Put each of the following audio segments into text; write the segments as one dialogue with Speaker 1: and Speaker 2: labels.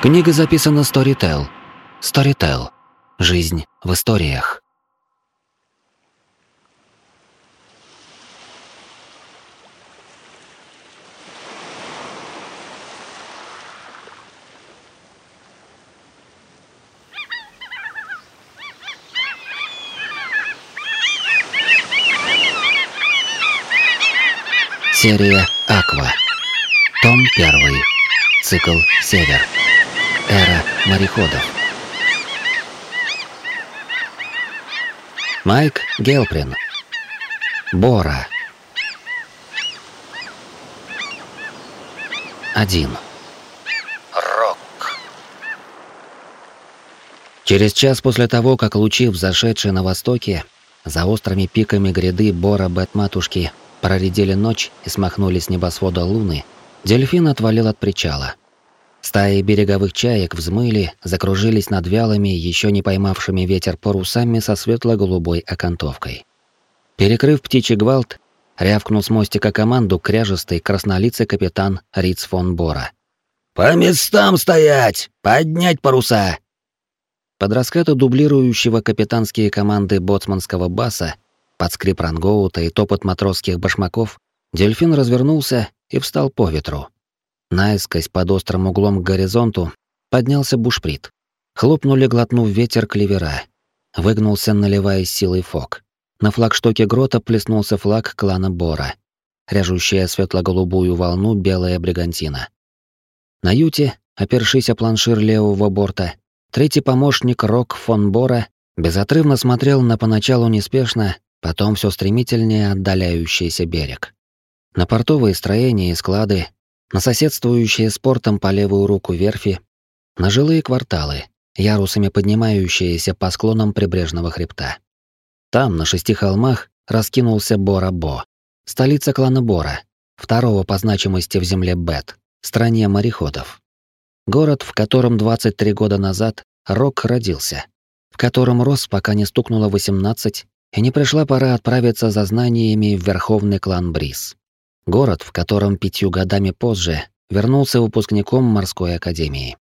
Speaker 1: Книга записана Storytel. Storytel. Жизнь в историях. Серия Аква. Том 1. Цикл Север. Эра мореходов. Майк Гелприн. Бора. Один. Рок. Через час после того, как лучи, взошедшие на востоке, за острыми пиками гряды Бора Бэтматушки проредили ночь и смахнули с небосвода луны, дельфин отвалил от причала. Стаи береговых чаек взмыли, закружились над вялыми, еще не поймавшими ветер парусами со светло-голубой окантовкой. Перекрыв птичий гвалт, рявкнул с мостика команду кряжестый краснолицый капитан Риц фон Бора.
Speaker 2: «По местам стоять! Поднять паруса!»
Speaker 1: Под раскаты дублирующего капитанские команды боцманского баса под скрип рангоута и топот матросских башмаков дельфин развернулся и встал по ветру. Наискось под острым углом к горизонту поднялся бушприт. Хлопнули, глотнув ветер клевера. Выгнулся, наливаясь силой фок. На флагштоке грота плеснулся флаг клана Бора, ряжущая светло-голубую волну белая бригантина. На юте, опершись о планшир левого борта, третий помощник Рок фон Бора безотрывно смотрел на поначалу неспешно, потом все стремительнее отдаляющийся берег. На портовые строения и склады, на соседствующие с портом по левую руку верфи, на жилые кварталы, ярусами поднимающиеся по склонам прибрежного хребта. Там, на шести холмах, раскинулся Бора-Бо, столица клана Бора, второго по значимости в земле Бет, стране мореходов. Город, в котором 23 года назад Рок родился, в котором рос, пока не стукнуло 18, и не пришла пора отправиться за знаниями в Верховный клан Бриз. Город, в котором пятью годами позже вернулся выпускником морской академии.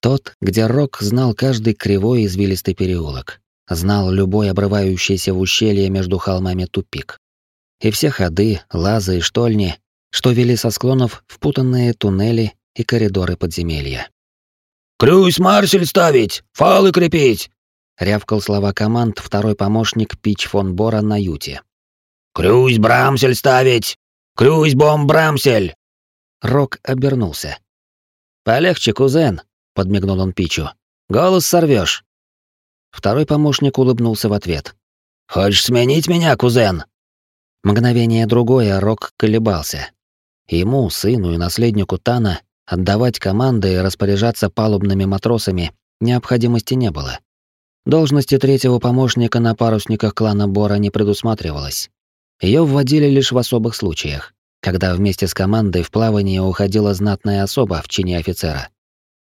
Speaker 1: Тот, где Рок знал каждый кривой извилистый переулок, знал любой обрывающийся в ущелье между холмами тупик. И все ходы, лазы и штольни, что вели со склонов в путанные туннели и коридоры подземелья.
Speaker 2: «Крюсь Марсель ставить! Фалы крепить!
Speaker 1: рявкал слова команд второй помощник Пич фон Бора на юте.
Speaker 2: «Крюсь Брамсель ставить! Крюсь бом Брамсель!»
Speaker 1: Рок обернулся. «Полегче, кузен», — подмигнул он Пичу. «Голос сорвешь. Второй помощник улыбнулся в ответ.
Speaker 2: «Хочешь сменить меня, кузен?»
Speaker 1: Мгновение другое Рок колебался. Ему, сыну и наследнику Тана, отдавать команды и распоряжаться палубными матросами необходимости не было. Должности третьего помощника на парусниках клана Бора не предусматривалось. Ее вводили лишь в особых случаях, когда вместе с командой в плавание уходила знатная особа в чине офицера.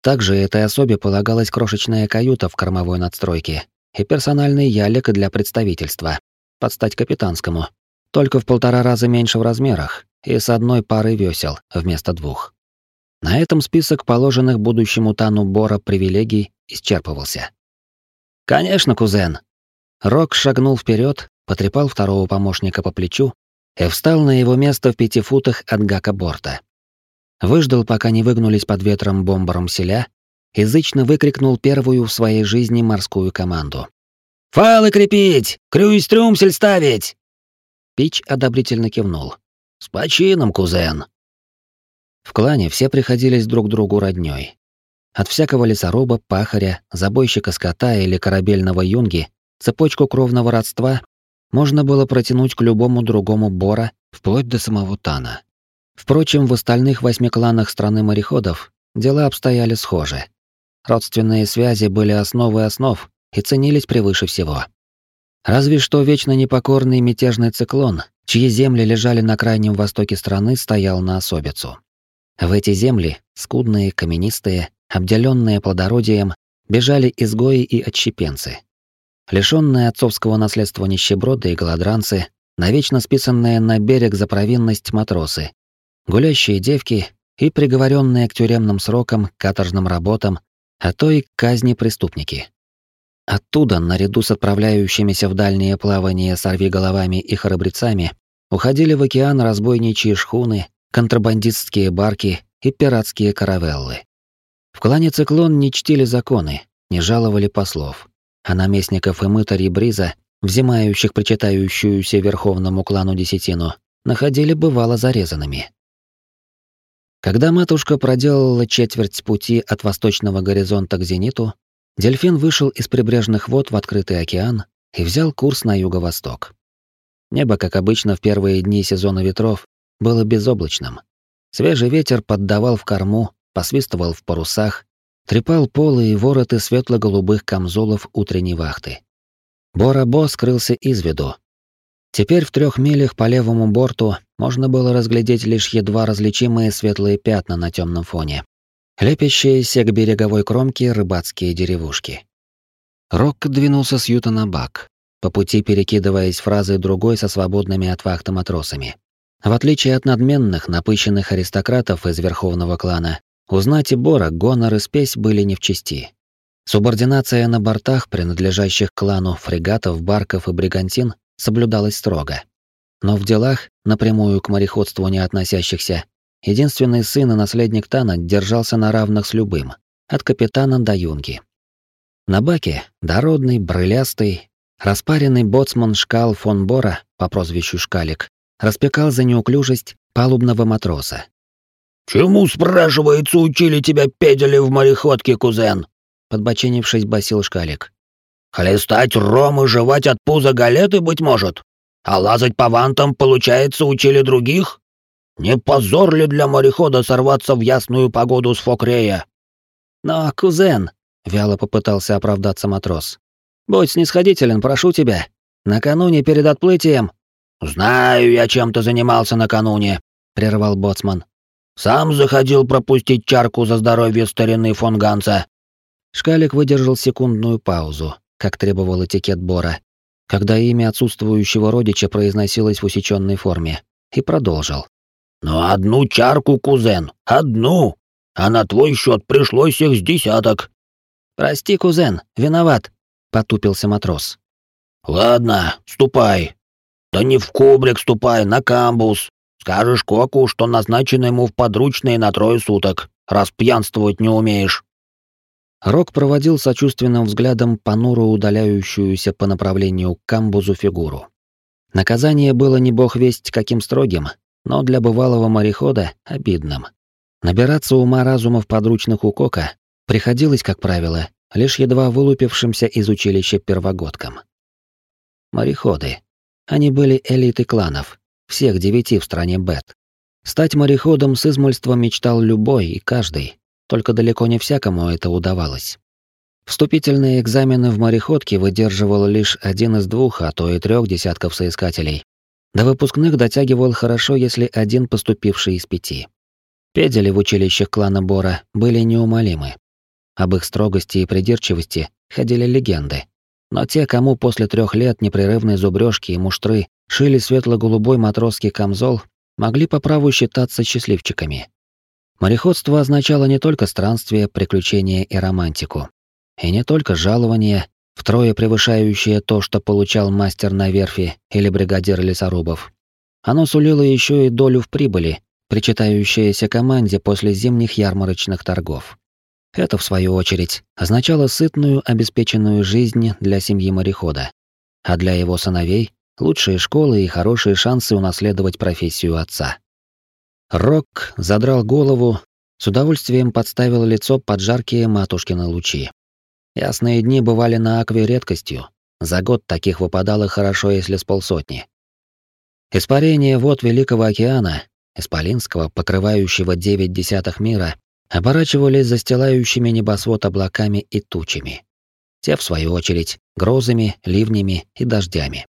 Speaker 1: Также этой особе полагалась крошечная каюта в кормовой надстройке и персональный ялик для представительства, под стать капитанскому, только в полтора раза меньше в размерах и с одной парой весел вместо двух. На этом список положенных будущему Тану Бора привилегий исчерпывался. «Конечно, кузен». Рок шагнул вперед, потрепал второго помощника по плечу и встал на его место в пяти футах от гака борта. Выждал, пока не выгнулись под ветром бомбаром селя, язычно выкрикнул первую в своей жизни морскую команду.
Speaker 2: «Фалы крепить! Крюйс трюмсель ставить!»
Speaker 1: Пич одобрительно кивнул.
Speaker 2: «С почином, кузен!»
Speaker 1: В клане все приходились друг другу роднёй. От всякого лесоруба, пахаря, забойщика скота или корабельного юнги цепочку кровного родства можно было протянуть к любому другому бора, вплоть до самого Тана. Впрочем, в остальных восьми кланах страны мореходов дела обстояли схоже. Родственные связи были основой основ и ценились превыше всего. Разве что вечно непокорный мятежный циклон, чьи земли лежали на крайнем востоке страны, стоял на особицу. В эти земли, скудные, каменистые, обделенные плодородием, бежали изгои и отщепенцы. Лишённые отцовского наследства нищеброды и голодранцы, навечно списанные на берег за провинность матросы, гулящие девки и приговоренные к тюремным срокам, каторжным работам, а то и к казни преступники. Оттуда, наряду с отправляющимися в дальние плавания сорвиголовами и храбрецами, уходили в океан разбойничьи шхуны, контрабандистские барки и пиратские каравеллы. В клане «Циклон» не чтили законы, не жаловали послов, а наместников и мытарей Бриза, взимающих причитающуюся верховному клану десятину, находили бывало зарезанными. Когда матушка проделала четверть пути от восточного горизонта к зениту, дельфин вышел из прибрежных вод в открытый океан и взял курс на юго-восток. Небо, как обычно в первые дни сезона ветров, было безоблачным. Свежий ветер поддавал в корму, посвистывал в парусах, трепал полы и вороты светло-голубых камзолов утренней вахты. Бора-Бо скрылся из виду. Теперь в трех милях по левому борту можно было разглядеть лишь едва различимые светлые пятна на темном фоне, лепящиеся к береговой кромке рыбацкие деревушки. Рок двинулся с юта на бак, по пути перекидываясь фразой другой со свободными от вахты матросами. В отличие от надменных, напыщенных аристократов из верховного клана, у знати Бора гонор и спесь были не в чести. Субординация на бортах, принадлежащих клану фрегатов, барков и бригантин, соблюдалась строго. Но в делах, напрямую к мореходству не относящихся, единственный сын и наследник Тана держался на равных с любым, от капитана до юнги. На баке дородный, брылястый, распаренный боцман Шкал фон Бора по прозвищу Шкалик распекал за неуклюжесть палубного матроса.
Speaker 2: «Чему, спрашивается, учили тебя педели в мореходке, кузен?»
Speaker 1: Подбоченившись, басил Шкалик.
Speaker 2: «Хлестать ром и жевать от пуза галеты, быть может? А лазать по вантам, получается, учили других? Не позор ли для морехода сорваться в ясную погоду с Фокрея?»
Speaker 1: «Но, кузен», — вяло попытался оправдаться матрос, — «будь снисходителен, прошу тебя. Накануне перед отплытием
Speaker 2: «Знаю я, чем ты занимался накануне», — прервал боцман. «Сам заходил пропустить чарку за здоровье старины фон Ганса».
Speaker 1: Шкалик выдержал секундную паузу, как требовал этикет Бора, когда имя отсутствующего родича произносилось в усеченной форме, и продолжил.
Speaker 2: «Но одну чарку, кузен, одну! А на твой счет пришлось их с десяток».
Speaker 1: «Прости, кузен, виноват», — потупился матрос.
Speaker 2: «Ладно, ступай, да не в кубрик ступай, на камбус. Скажешь Коку, что назначено ему в подручные на трое суток, раз пьянствовать не умеешь».
Speaker 1: Рок проводил сочувственным взглядом понуро удаляющуюся по направлению к камбузу фигуру. Наказание было не бог весть каким строгим, но для бывалого морехода — обидным. Набираться ума разума в подручных у Кока приходилось, как правило, лишь едва вылупившимся из училища первогодкам. Мореходы. Они были элитой кланов, всех девяти в стране Бет. Стать мореходом с измольства мечтал любой и каждый, только далеко не всякому это удавалось. Вступительные экзамены в мореходке выдерживал лишь один из двух, а то и трех десятков соискателей. До выпускных дотягивал хорошо, если один поступивший из пяти. Педели в училищах клана Бора были неумолимы. Об их строгости и придирчивости ходили легенды. Но те, кому после трех лет непрерывной зубрежки и муштры шили светло-голубой матросский камзол, могли по праву считаться счастливчиками. Мореходство означало не только странствие, приключения и романтику. И не только жалование, втрое превышающее то, что получал мастер на верфи или бригадир лесорубов. Оно сулило еще и долю в прибыли, причитающаяся команде после зимних ярмарочных торгов. Это, в свою очередь, означало сытную, обеспеченную жизнь для семьи морехода, а для его сыновей — лучшие школы и хорошие шансы унаследовать профессию отца. Рок задрал голову, с удовольствием подставил лицо под жаркие матушкины лучи. Ясные дни бывали на Акве редкостью, за год таких выпадало хорошо, если с полсотни. Испарение вод Великого океана, исполинского, покрывающего девять десятых мира, оборачивались застилающими небосвод облаками и тучами. Те, в свою очередь, грозами, ливнями и дождями.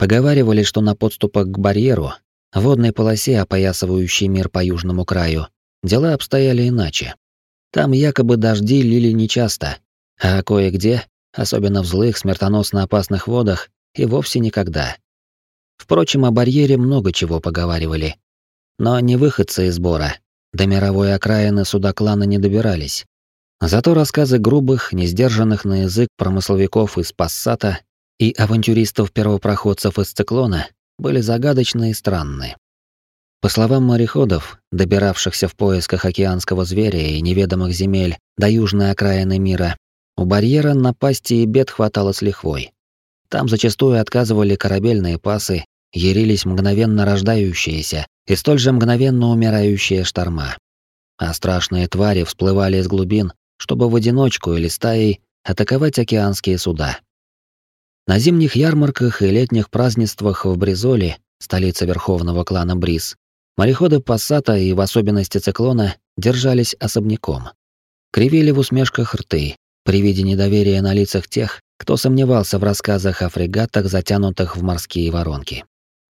Speaker 1: Поговаривали, что на подступах к барьеру, водной полосе, опоясывающей мир по южному краю, дела обстояли иначе. Там якобы дожди лили нечасто, а кое-где, особенно в злых, смертоносно опасных водах, и вовсе никогда. Впрочем, о барьере много чего поговаривали. Но не выходцы из Бора, до мировой окраины суда клана не добирались. Зато рассказы грубых, несдержанных на язык промысловиков из Пассата и авантюристов-первопроходцев из Циклона были загадочны и странны. По словам мореходов, добиравшихся в поисках океанского зверя и неведомых земель до южной окраины мира, у барьера напасти и бед хватало с лихвой. Там зачастую отказывали корабельные пасы, ярились мгновенно рождающиеся и столь же мгновенно умирающие шторма. А страшные твари всплывали из глубин, чтобы в одиночку или стаей атаковать океанские суда. На зимних ярмарках и летних празднествах в Бризоле, столице верховного клана Бриз, мореходы Пассата и в особенности Циклона держались особняком. Кривили в усмешках рты, при виде недоверия на лицах тех, кто сомневался в рассказах о фрегатах, затянутых в морские воронки,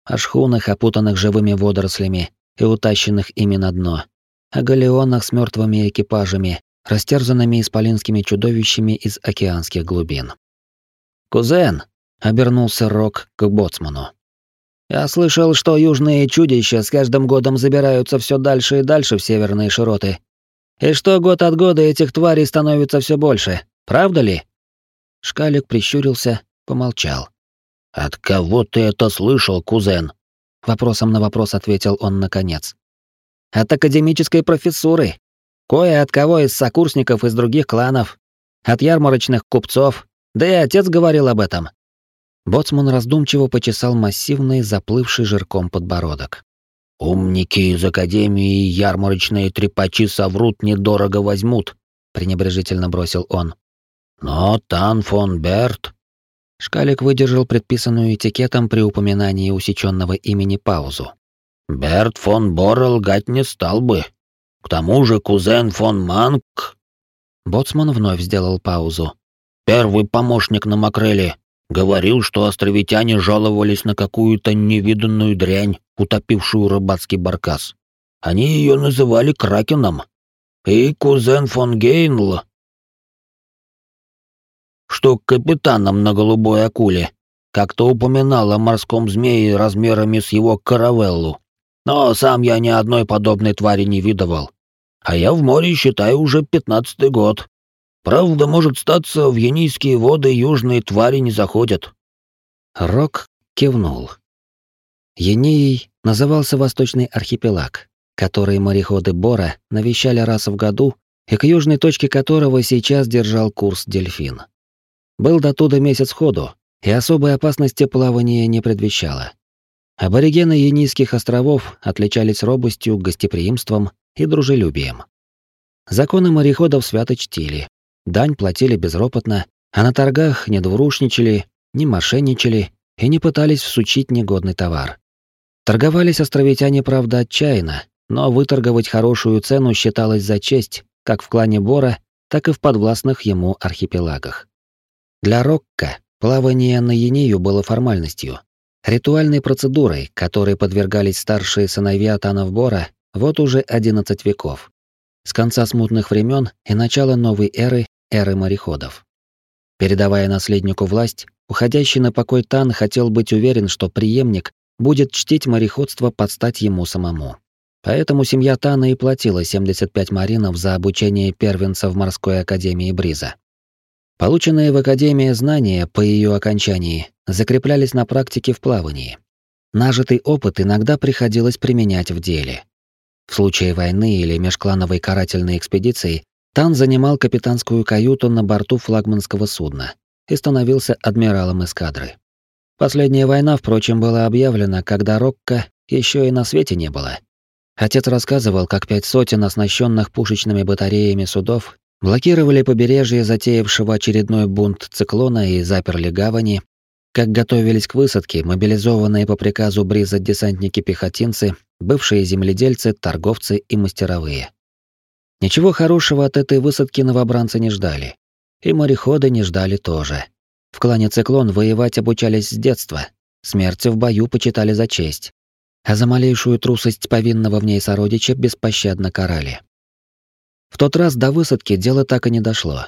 Speaker 1: о шхунах, опутанных живыми водорослями и утащенных ими на дно, о галеонах с мертвыми экипажами, растерзанными исполинскими чудовищами из океанских глубин. «Кузен!» — обернулся Рок к боцману. «Я слышал, что южные чудища с каждым годом забираются все дальше и дальше в северные широты. И что год от года этих тварей становится все больше. Правда ли?» Шкалик прищурился, помолчал.
Speaker 2: «От кого ты это слышал, кузен?»
Speaker 1: Вопросом на вопрос ответил он наконец. «От академической профессуры. Кое от кого из сокурсников из других кланов. От ярмарочных купцов, да и отец говорил об этом. Боцман раздумчиво почесал массивный, заплывший жирком подбородок.
Speaker 2: «Умники из Академии ярмарочные трепачи соврут недорого возьмут», — пренебрежительно бросил он. «Но Тан фон Берт...»
Speaker 1: Шкалик выдержал предписанную этикетом при упоминании усеченного имени паузу.
Speaker 2: «Берт фон Боррел лгать не стал бы. К тому же кузен фон Манк...»
Speaker 1: Боцман вновь сделал паузу,
Speaker 2: Первый помощник на Макреле говорил, что островитяне жаловались на какую-то невиданную дрянь, утопившую рыбацкий баркас. Они ее называли кракеном. И кузен фон Гейнл, что капитаном на голубой акуле, как-то упоминал о морском змее размерами с его каравеллу. Но сам я ни одной подобной твари не видывал. А я в море, считаю, уже пятнадцатый год. Правда, может статься, в Енийские воды южные твари не заходят.
Speaker 1: Рок кивнул. Енией назывался Восточный архипелаг, который мореходы Бора навещали раз в году и к южной точке которого сейчас держал курс дельфин. Был до туда месяц ходу, и особой опасности плавания не предвещало. Аборигены Енийских островов отличались робостью, гостеприимством и дружелюбием. Законы мореходов свято чтили, Дань платили безропотно, а на торгах не двурушничали, не мошенничали и не пытались всучить негодный товар. Торговались островитяне, правда, отчаянно, но выторговать хорошую цену считалось за честь, как в клане Бора, так и в подвластных ему архипелагах. Для Рокка плавание на Ению было формальностью, ритуальной процедурой, которой подвергались старшие сыновья Танов Бора вот уже 11 веков. С конца смутных времен и начала новой эры эры мореходов. Передавая наследнику власть, уходящий на покой Тан хотел быть уверен, что преемник будет чтить мореходство под стать ему самому. Поэтому семья Тана и платила 75 маринов за обучение первенца в морской академии Бриза. Полученные в академии знания по ее окончании закреплялись на практике в плавании. Нажитый опыт иногда приходилось применять в деле. В случае войны или межклановой карательной экспедиции Тан занимал капитанскую каюту на борту флагманского судна и становился адмиралом эскадры. Последняя война, впрочем, была объявлена, когда Рокко еще и на свете не было. Отец рассказывал, как пять сотен оснащенных пушечными батареями судов блокировали побережье затеявшего очередной бунт циклона и заперли гавани, как готовились к высадке мобилизованные по приказу Бриза десантники-пехотинцы, бывшие земледельцы, торговцы и мастеровые. Ничего хорошего от этой высадки новобранцы не ждали. И мореходы не ждали тоже. В клане «Циклон» воевать обучались с детства. Смерти в бою почитали за честь. А за малейшую трусость повинного в ней сородича беспощадно карали. В тот раз до высадки дело так и не дошло.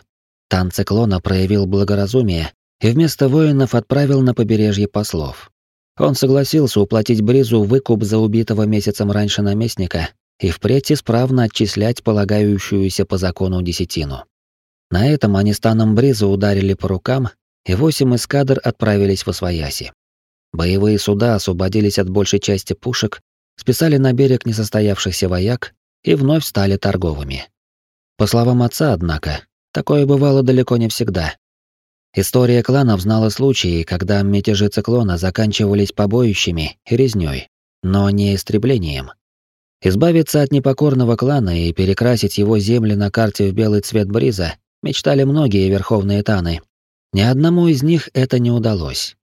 Speaker 1: Тан «Циклона» проявил благоразумие и вместо воинов отправил на побережье послов. Он согласился уплатить Бризу выкуп за убитого месяцем раньше наместника и впредь исправно отчислять полагающуюся по закону десятину. На этом они станом Бриза ударили по рукам, и восемь эскадр отправились в Освояси. Боевые суда освободились от большей части пушек, списали на берег несостоявшихся вояк и вновь стали торговыми. По словам отца, однако, такое бывало далеко не всегда. История кланов знала случаи, когда мятежи циклона заканчивались побоищами и резнёй, но не истреблением. Избавиться от непокорного клана и перекрасить его земли на карте в белый цвет бриза мечтали многие верховные таны. Ни одному из них это не удалось.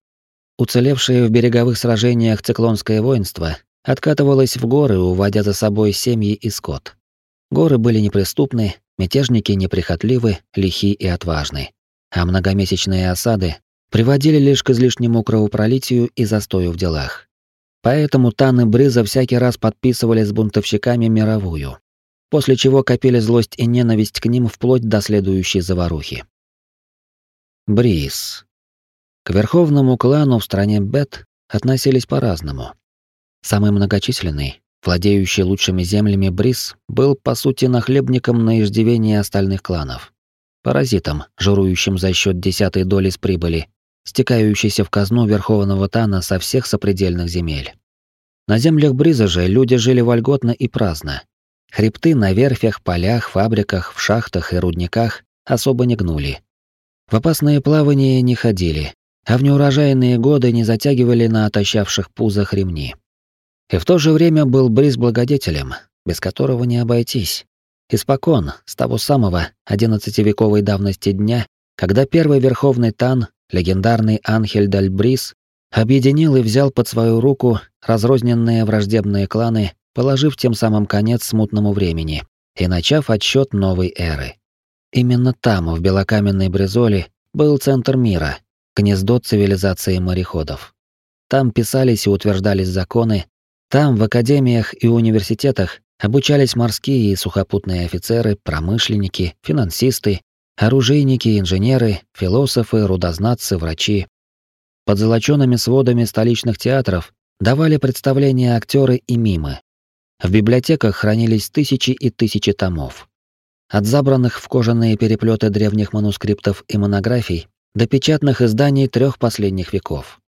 Speaker 1: Уцелевшее в береговых сражениях циклонское воинство откатывалось в горы, уводя за собой семьи и скот. Горы были неприступны, мятежники неприхотливы, лихи и отважны. А многомесячные осады приводили лишь к излишнему кровопролитию и застою в делах. Поэтому Таны Брыза всякий раз подписывали с бунтовщиками мировую, после чего копили злость и ненависть к ним вплоть до следующей заварухи. Бриз. К верховному клану в стране Бет относились по-разному. Самый многочисленный, владеющий лучшими землями Бриз, был по сути нахлебником на иждивении остальных кланов. Паразитом, жирующим за счет десятой доли с прибыли, стекающейся в казну Верховного Тана со всех сопредельных земель. На землях Бриза же люди жили вольготно и праздно. Хребты на верфях, полях, фабриках, в шахтах и рудниках особо не гнули. В опасные плавания не ходили, а в неурожайные годы не затягивали на отощавших пузах ремни. И в то же время был Бриз благодетелем, без которого не обойтись. Испокон, с того самого одиннадцативековой давности дня, когда первый верховный Тан, легендарный Анхель Даль Бриз, объединил и взял под свою руку разрозненные враждебные кланы, положив тем самым конец смутному времени и начав отсчет новой эры. Именно там, в белокаменной Бризоле, был центр мира, гнездо цивилизации мореходов. Там писались и утверждались законы, там, в академиях и университетах, обучались морские и сухопутные офицеры, промышленники, финансисты, оружейники, инженеры, философы, рудознатцы, врачи. Под золочёными сводами столичных театров давали представления актеры и мимы. В библиотеках хранились тысячи и тысячи томов. От забранных в кожаные переплеты древних манускриптов и монографий до печатных изданий трех последних веков.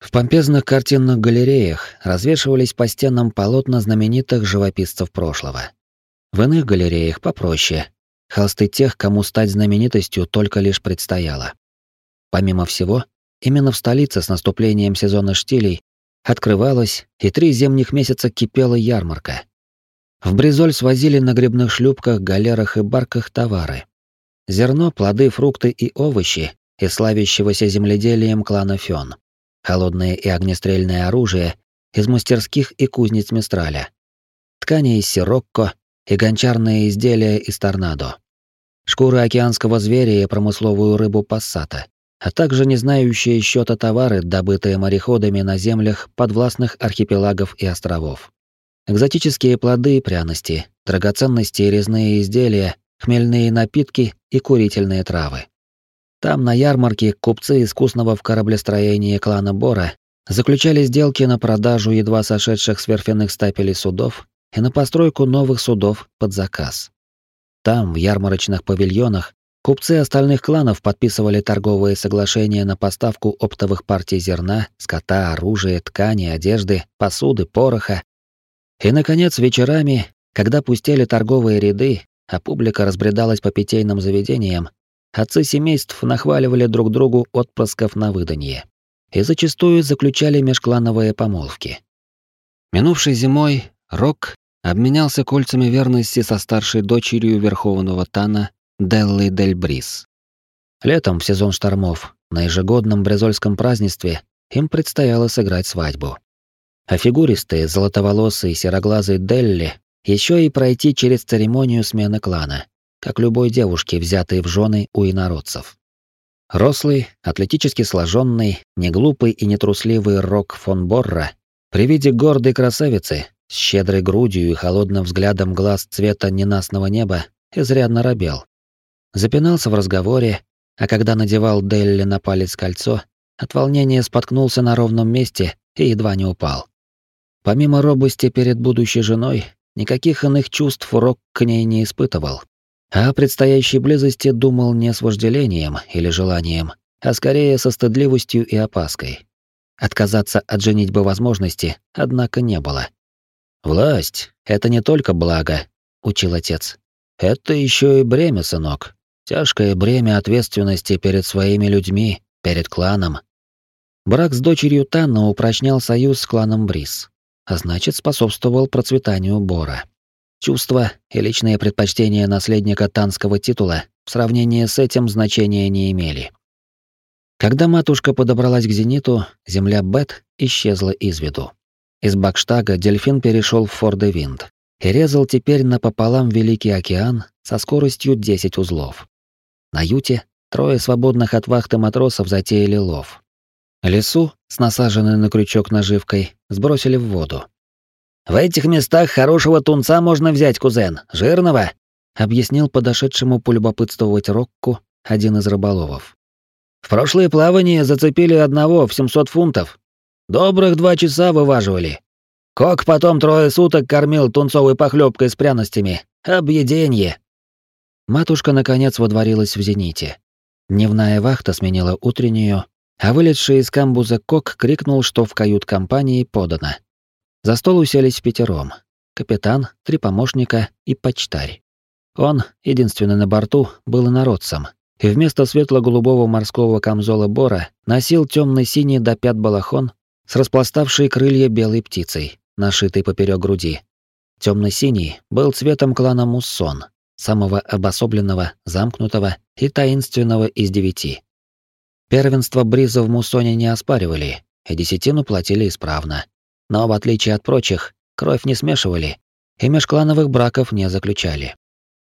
Speaker 1: В помпезных картинных галереях развешивались по стенам полотна знаменитых живописцев прошлого. В иных галереях попроще. Холсты тех, кому стать знаменитостью только лишь предстояло. Помимо всего, именно в столице с наступлением сезона штилей открывалась, и три зимних месяца кипела ярмарка. В Бризоль свозили на грибных шлюпках, галерах и барках товары. Зерно, плоды, фрукты и овощи из славящегося земледелием клана Фён. Холодное и огнестрельное оружие из мастерских и кузнец Мистраля. Ткани из сирокко и гончарные изделия из торнадо. Шкуры океанского зверя и промысловую рыбу пассата, а также не знающие счета товары, добытые мореходами на землях подвластных архипелагов и островов экзотические плоды и пряности, драгоценности и резные изделия, хмельные напитки и курительные травы. Там на ярмарке купцы искусного в кораблестроении клана Бора заключали сделки на продажу едва сошедших с верфяных стапелей судов и на постройку новых судов под заказ. Там, в ярмарочных павильонах, купцы остальных кланов подписывали торговые соглашения на поставку оптовых партий зерна, скота, оружия, ткани, одежды, посуды, пороха, и, наконец, вечерами, когда пустели торговые ряды, а публика разбредалась по питейным заведениям, отцы семейств нахваливали друг другу отпрысков на выданье и зачастую заключали межклановые помолвки. Минувшей зимой Рок обменялся кольцами верности со старшей дочерью Верховного Тана Деллой Дель Брис. Летом, в сезон штормов, на ежегодном брезольском празднестве им предстояло сыграть свадьбу а фигуристые, золотоволосые, сероглазые Делли еще и пройти через церемонию смены клана, как любой девушке, взятой в жены у инородцев. Рослый, атлетически сложенный, неглупый и нетрусливый Рок фон Борра при виде гордой красавицы с щедрой грудью и холодным взглядом глаз цвета ненастного неба изрядно робел. Запинался в разговоре, а когда надевал Делли на палец кольцо, от волнения споткнулся на ровном месте и едва не упал. Помимо робости перед будущей женой, никаких иных чувств Рок к ней не испытывал. А о предстоящей близости думал не с вожделением или желанием, а скорее со стыдливостью и опаской. Отказаться от женитьбы возможности, однако, не было. «Власть — это не только благо», — учил отец. «Это еще и бремя, сынок. Тяжкое бремя ответственности перед своими людьми, перед кланом». Брак с дочерью Танна упрочнял союз с кланом Брис, а значит, способствовал процветанию Бора. Чувства и личные предпочтения наследника танского титула в сравнении с этим значения не имели. Когда матушка подобралась к зениту, земля Бет исчезла из виду. Из Бакштага дельфин перешел в Фордевинд и резал теперь напополам Великий океан со скоростью 10 узлов. На юте трое свободных от вахты матросов затеяли лов. Лесу, с насаженной на крючок наживкой, сбросили в воду.
Speaker 2: «В этих местах хорошего тунца можно взять, кузен, жирного»,
Speaker 1: объяснил подошедшему полюбопытствовать Рокку один из рыболовов.
Speaker 2: В прошлое плавание зацепили одного в 700 фунтов. Добрых два часа вываживали. Кок потом трое суток кормил тунцовой похлебкой с пряностями. Объеденье.
Speaker 1: Матушка наконец водворилась в зените. Дневная вахта сменила утреннюю, а вылетший из камбуза Кок крикнул, что в кают-компании подано. За стол уселись пятером. Капитан, три помощника и почтарь. Он, единственный на борту, был инородцем, и вместо светло-голубого морского камзола Бора носил темно-синий до пят балахон с распластавшей крылья белой птицей, нашитой поперек груди. Темно-синий был цветом клана Муссон, самого обособленного, замкнутого и таинственного из девяти. Первенство Бриза в Муссоне не оспаривали, и десятину платили исправно. Но в отличие от прочих, кровь не смешивали и межклановых браков не заключали.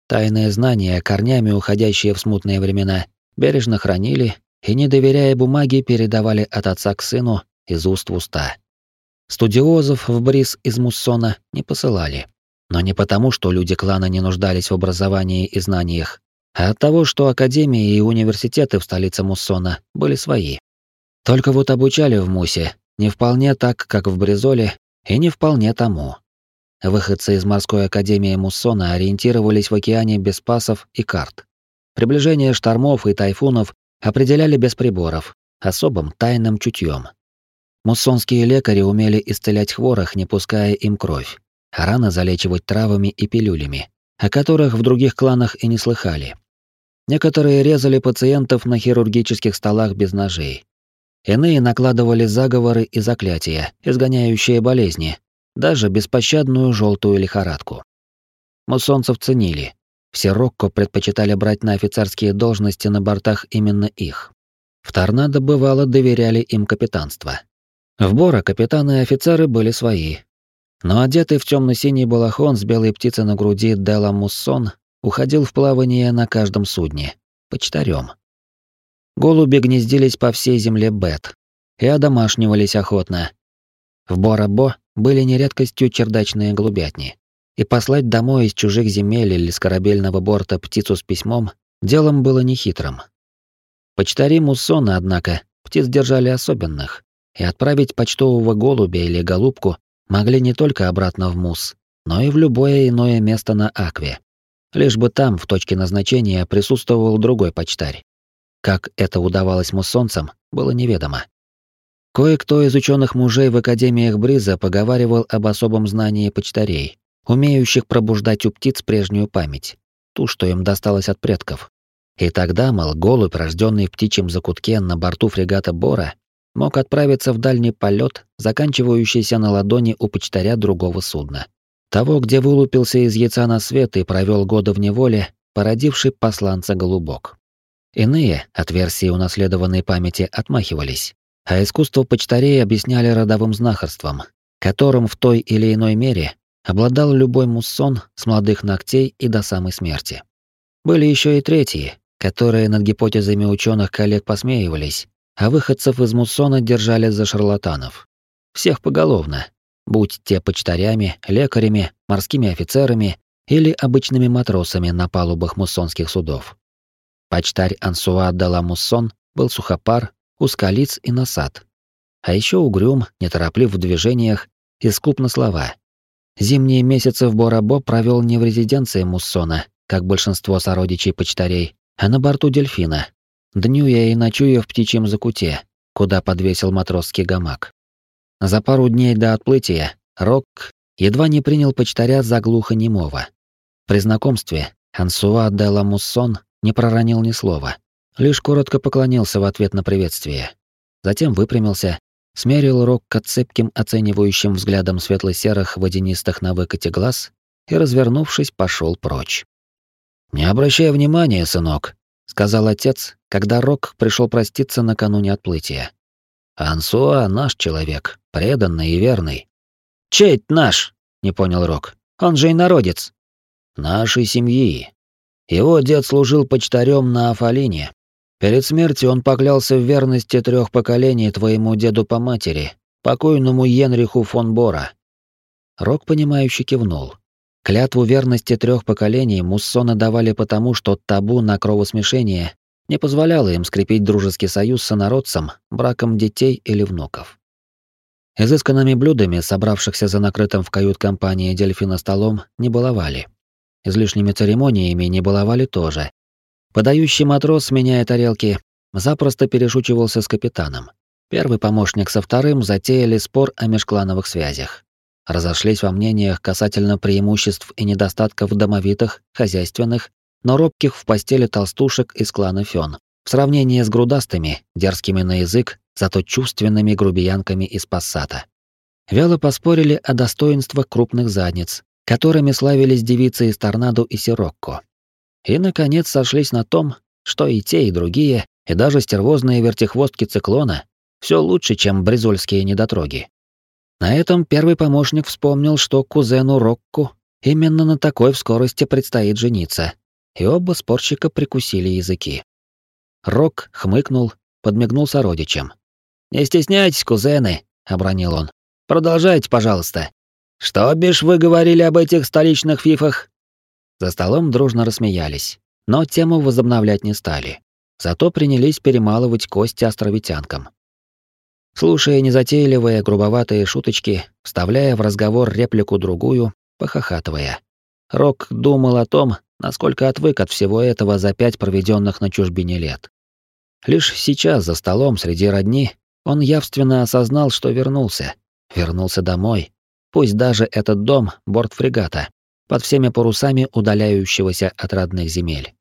Speaker 1: Тайные знания, корнями уходящие в смутные времена, бережно хранили и, не доверяя бумаге, передавали от отца к сыну из уст в уста. Студиозов в Бриз из Муссона не посылали. Но не потому, что люди клана не нуждались в образовании и знаниях, а от того, что академии и университеты в столице Муссона были свои. Только вот обучали в Мусе не вполне так, как в Бризоле, и не вполне тому. Выходцы из морской академии Муссона ориентировались в океане без пасов и карт. Приближение штормов и тайфунов определяли без приборов, особым тайным чутьем. Муссонские лекари умели исцелять хворых, не пуская им кровь, а раны залечивать травами и пилюлями, о которых в других кланах и не слыхали. Некоторые резали пациентов на хирургических столах без ножей. Иные накладывали заговоры и заклятия, изгоняющие болезни, даже беспощадную желтую лихорадку. Муссонцев ценили. Все Рокко предпочитали брать на офицерские должности на бортах именно их. В Торнадо бывало доверяли им капитанство. В Бора капитаны и офицеры были свои. Но одетый в темно-синий балахон с белой птицей на груди Дела Муссон уходил в плавание на каждом судне, почтарем. Голуби гнездились по всей земле Бет и одомашнивались охотно. В Бора-Бо были не редкостью чердачные голубятни. И послать домой из чужих земель или с корабельного борта птицу с письмом делом было нехитрым. Почтари Муссона, однако, птиц держали особенных, и отправить почтового голубя или голубку могли не только обратно в Мусс, но и в любое иное место на Акве. Лишь бы там, в точке назначения, присутствовал другой почтарь. Как это удавалось муссонцам, было неведомо. Кое-кто из ученых мужей в академиях Бриза поговаривал об особом знании почтарей, умеющих пробуждать у птиц прежнюю память, ту, что им досталось от предков. И тогда, мол, голубь, рожденный в птичьем закутке на борту фрегата Бора, мог отправиться в дальний полет, заканчивающийся на ладони у почтаря другого судна. Того, где вылупился из яйца на свет и провел годы в неволе, породивший посланца голубок. Иные, от версии унаследованной памяти, отмахивались а искусство почтарей объясняли родовым знахарством, которым в той или иной мере обладал любой муссон с молодых ногтей и до самой смерти. Были еще и третьи, которые над гипотезами ученых коллег посмеивались, а выходцев из муссона держали за шарлатанов. Всех поголовно, будь те почтарями, лекарями, морскими офицерами или обычными матросами на палубах муссонских судов. Почтарь Ансуа Дала Муссон был сухопар, узколиц и насад. А еще угрюм, нетороплив в движениях и скуп на слова. Зимние месяцы в Борабо провел не в резиденции Муссона, как большинство сородичей почтарей, а на борту дельфина, днюя и ночуя в птичьем закуте, куда подвесил матросский гамак. За пару дней до отплытия Рок едва не принял почтаря за глухонемого. При знакомстве Ансуа де ла Муссон не проронил ни слова, лишь коротко поклонился в ответ на приветствие. Затем выпрямился, смерил Рокко цепким оценивающим взглядом светло-серых водянистых на выкате глаз и, развернувшись, пошел прочь. «Не обращай внимания, сынок», — сказал отец, когда Рок пришел проститься накануне отплытия. «Ансуа наш человек, преданный и верный». «Чей наш?» — не понял Рок. «Он же и народец». «Нашей семьи. Его дед служил почтарем на Афалине, Перед смертью он поклялся в верности трех поколений твоему деду по матери, покойному Енриху фон Бора. Рок, понимающе кивнул. Клятву верности трех поколений муссоны давали потому, что табу на кровосмешение не позволяло им скрепить дружеский союз с инородцем, браком детей или внуков. Изысканными блюдами, собравшихся за накрытым в кают-компании дельфина столом, не баловали. Излишними церемониями не баловали тоже, Подающий матрос, меняя тарелки, запросто перешучивался с капитаном. Первый помощник со вторым затеяли спор о межклановых связях. Разошлись во мнениях касательно преимуществ и недостатков домовитых, хозяйственных, но робких в постели толстушек из клана Фён, в сравнении с грудастыми, дерзкими на язык, зато чувственными грубиянками из пассата. Вяло поспорили о достоинствах крупных задниц, которыми славились девицы из Торнадо и Сирокко. И, наконец, сошлись на том, что и те, и другие, и даже стервозные вертихвостки циклона все лучше, чем бризольские недотроги. На этом первый помощник вспомнил, что кузену Рокку именно на такой в скорости предстоит жениться, и оба спорщика прикусили языки. Рок хмыкнул, подмигнул сородичам. «Не стесняйтесь, кузены», — обронил он. «Продолжайте, пожалуйста. Что бишь вы говорили об этих столичных фифах?» За столом дружно рассмеялись, но тему возобновлять не стали. Зато принялись перемалывать кости островитянкам. Слушая незатейливые грубоватые шуточки, вставляя в разговор реплику другую, похохатывая. Рок думал о том, насколько отвык от всего этого за пять проведенных на чужбине лет. Лишь сейчас за столом среди родни он явственно осознал, что вернулся. Вернулся домой. Пусть даже этот дом — борт фрегата под всеми парусами удаляющегося от родных земель.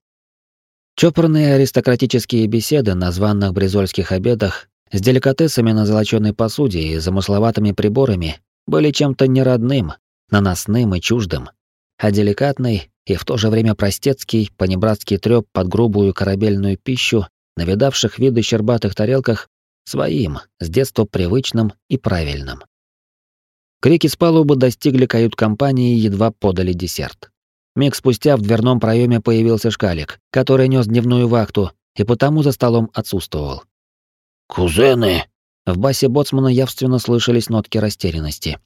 Speaker 1: Чопорные аристократические беседы на званных бризольских обедах с деликатесами на золочёной посуде и замысловатыми приборами были чем-то неродным, наносным и чуждым, а деликатный и в то же время простецкий, понебратский трёп под грубую корабельную пищу на видавших виды щербатых тарелках своим, с детства привычным и правильным. Крики с палубы достигли кают-компании и едва подали десерт. Миг спустя в дверном проеме появился шкалик, который нес дневную вахту и потому за столом отсутствовал.
Speaker 2: «Кузены!»
Speaker 1: В басе боцмана явственно слышались нотки растерянности.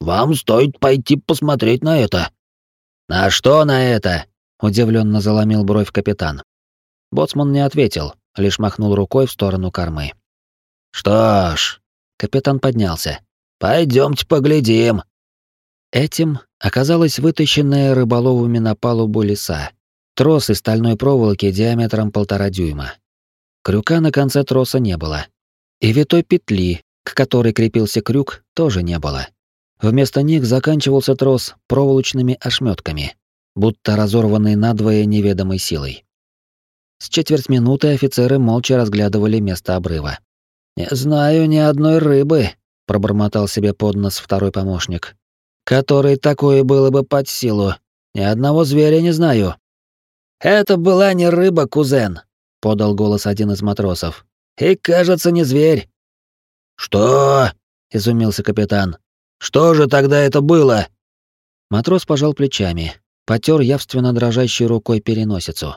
Speaker 2: «Вам стоит пойти посмотреть на это».
Speaker 1: «На что на это?» — удивленно заломил бровь капитан. Боцман не ответил, лишь махнул рукой в сторону кормы.
Speaker 2: «Что ж...»
Speaker 1: — капитан поднялся.
Speaker 2: Пойдемте поглядим.
Speaker 1: Этим оказалась вытащенная рыболовами на палубу леса. Трос из стальной проволоки диаметром полтора дюйма. Крюка на конце троса не было. И витой петли, к которой крепился крюк, тоже не было. Вместо них заканчивался трос проволочными ошметками, будто разорванный надвое неведомой силой. С четверть минуты офицеры молча разглядывали место обрыва. «Не знаю ни одной рыбы», пробормотал себе под нос второй помощник. Который такое было бы под силу. Ни одного зверя не знаю. Это была не рыба, кузен, подал голос один из матросов. И, кажется, не зверь.
Speaker 2: Что?
Speaker 1: изумился капитан.
Speaker 2: Что же тогда это было?
Speaker 1: Матрос пожал плечами, потер явственно дрожащей рукой переносицу.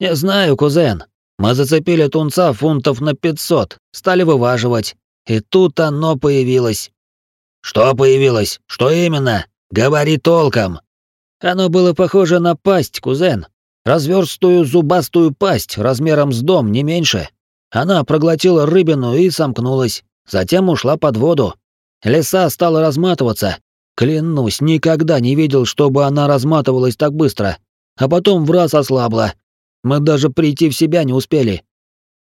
Speaker 2: Не знаю, кузен. Мы зацепили тунца фунтов на пятьсот, стали вываживать. И тут оно появилось. Что появилось? Что именно? Говори толком.
Speaker 1: Оно было похоже на пасть, кузен. Разверстую зубастую пасть размером с дом, не меньше. Она проглотила рыбину и сомкнулась. Затем ушла под воду. Леса стала разматываться.
Speaker 2: Клянусь, никогда не видел, чтобы она разматывалась так быстро, а потом в раз ослабла. Мы даже прийти в себя не успели.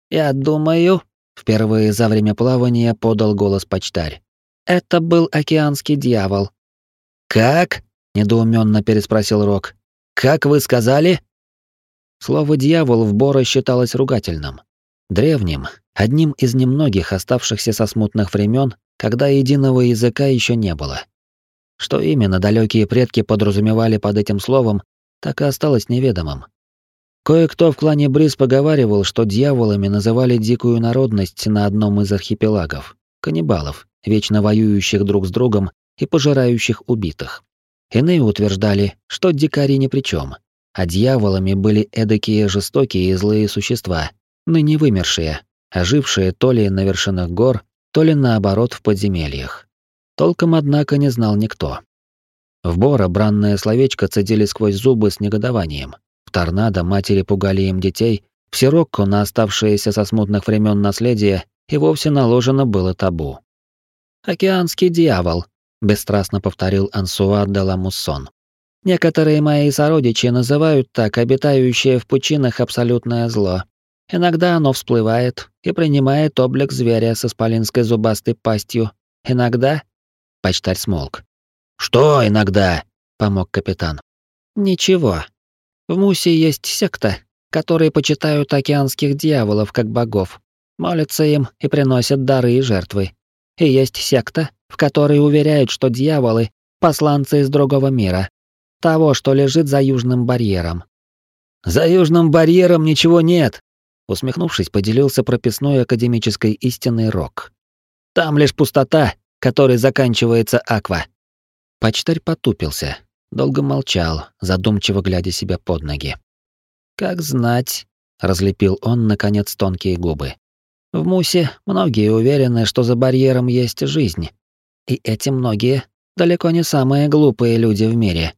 Speaker 1: Я думаю, впервые за время плавания подал голос почтарь. Это был океанский дьявол.
Speaker 2: Как? недоуменно переспросил Рок. Как вы сказали?
Speaker 1: Слово дьявол в Бора считалось ругательным, древним, одним из немногих оставшихся со смутных времен, когда единого языка еще не было. Что именно далекие предки подразумевали под этим словом, так и осталось неведомым. Кое-кто в клане Бриз поговаривал, что дьяволами называли дикую народность на одном из архипелагов — каннибалов, вечно воюющих друг с другом и пожирающих убитых. Иные утверждали, что дикари ни при чем, а дьяволами были эдакие жестокие и злые существа, ныне вымершие, ожившие то ли на вершинах гор, то ли наоборот в подземельях. Толком, однако, не знал никто. В Бора бранное словечко цедили сквозь зубы с негодованием. В торнадо матери пугали им детей, в Сирокко на оставшееся со смутных времен наследие и вовсе наложено было табу. «Океанский дьявол», — бесстрастно повторил Ансуа де Ламуссон. «Некоторые мои сородичи называют так обитающее в пучинах абсолютное зло. Иногда оно всплывает и принимает облик зверя с исполинской зубастой пастью. Иногда...» Почтарь смолк.
Speaker 2: «Что иногда?»
Speaker 1: — помог капитан. «Ничего. В Мусе есть секта, которые почитают океанских дьяволов как богов, молятся им и приносят дары и жертвы. И есть секта, в которой уверяют, что дьяволы — посланцы из другого мира, того, что лежит за южным барьером.
Speaker 2: «За южным барьером ничего нет!»
Speaker 1: Усмехнувшись, поделился прописной академической истинный Рок.
Speaker 2: «Там лишь пустота, которой заканчивается аква».
Speaker 1: Почтарь потупился, долго молчал, задумчиво глядя себе под ноги. «Как знать», — разлепил он, наконец, тонкие губы. «В Мусе многие уверены, что за барьером есть жизнь. И эти многие далеко не самые глупые люди в мире.